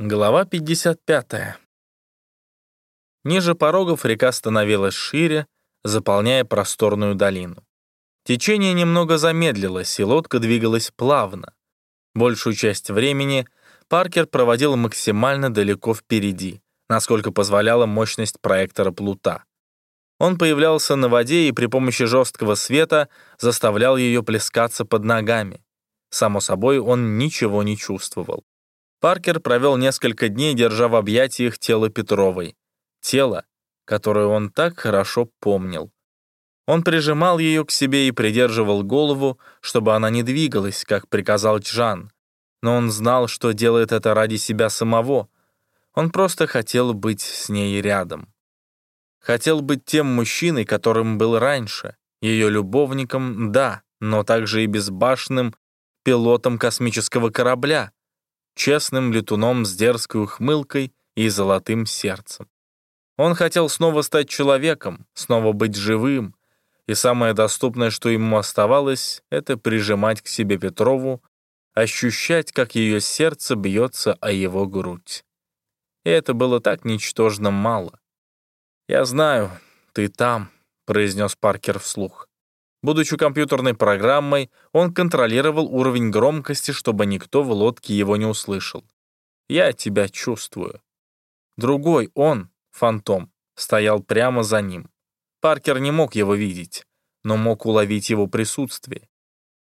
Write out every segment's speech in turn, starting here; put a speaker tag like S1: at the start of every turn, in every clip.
S1: Глава 55. Ниже порогов река становилась шире, заполняя просторную долину. Течение немного замедлилось, и лодка двигалась плавно. Большую часть времени Паркер проводил максимально далеко впереди, насколько позволяла мощность проектора Плута. Он появлялся на воде и при помощи жесткого света заставлял ее плескаться под ногами. Само собой, он ничего не чувствовал. Паркер провел несколько дней, держа в объятиях тело Петровой. Тело, которое он так хорошо помнил. Он прижимал ее к себе и придерживал голову, чтобы она не двигалась, как приказал Джан. Но он знал, что делает это ради себя самого. Он просто хотел быть с ней рядом. Хотел быть тем мужчиной, которым был раньше. Ее любовником, да, но также и безбашенным пилотом космического корабля, честным летуном с дерзкой ухмылкой и золотым сердцем. Он хотел снова стать человеком, снова быть живым, и самое доступное, что ему оставалось, это прижимать к себе Петрову, ощущать, как ее сердце бьется о его грудь. И это было так ничтожно мало. «Я знаю, ты там», — произнес Паркер вслух. Будучи компьютерной программой, он контролировал уровень громкости, чтобы никто в лодке его не услышал. «Я тебя чувствую». Другой, он, фантом, стоял прямо за ним. Паркер не мог его видеть, но мог уловить его присутствие.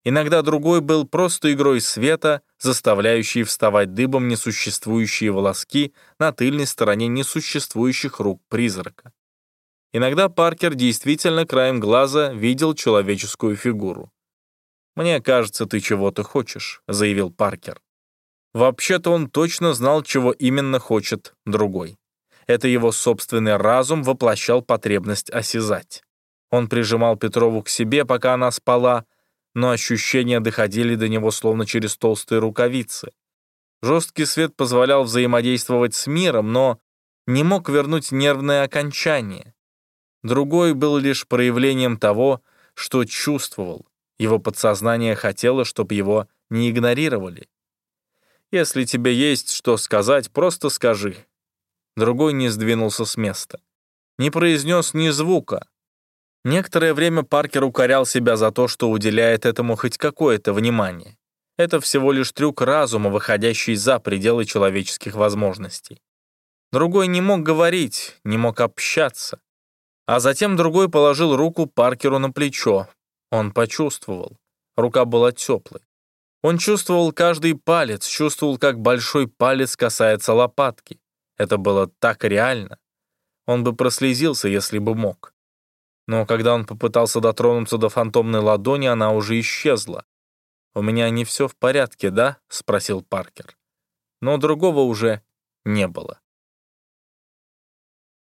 S1: Иногда другой был просто игрой света, заставляющей вставать дыбом несуществующие волоски на тыльной стороне несуществующих рук призрака. Иногда Паркер действительно краем глаза видел человеческую фигуру. «Мне кажется, ты чего-то хочешь», — заявил Паркер. Вообще-то он точно знал, чего именно хочет другой. Это его собственный разум воплощал потребность осязать. Он прижимал Петрову к себе, пока она спала, но ощущения доходили до него словно через толстые рукавицы. Жесткий свет позволял взаимодействовать с миром, но не мог вернуть нервное окончание. Другой был лишь проявлением того, что чувствовал. Его подсознание хотело, чтобы его не игнорировали. «Если тебе есть что сказать, просто скажи». Другой не сдвинулся с места. Не произнес ни звука. Некоторое время Паркер укорял себя за то, что уделяет этому хоть какое-то внимание. Это всего лишь трюк разума, выходящий за пределы человеческих возможностей. Другой не мог говорить, не мог общаться. А затем другой положил руку Паркеру на плечо. Он почувствовал. Рука была теплой. Он чувствовал каждый палец, чувствовал, как большой палец касается лопатки. Это было так реально. Он бы прослезился, если бы мог. Но когда он попытался дотронуться до фантомной ладони, она уже исчезла. «У меня не все в порядке, да?» — спросил Паркер. Но другого уже не было.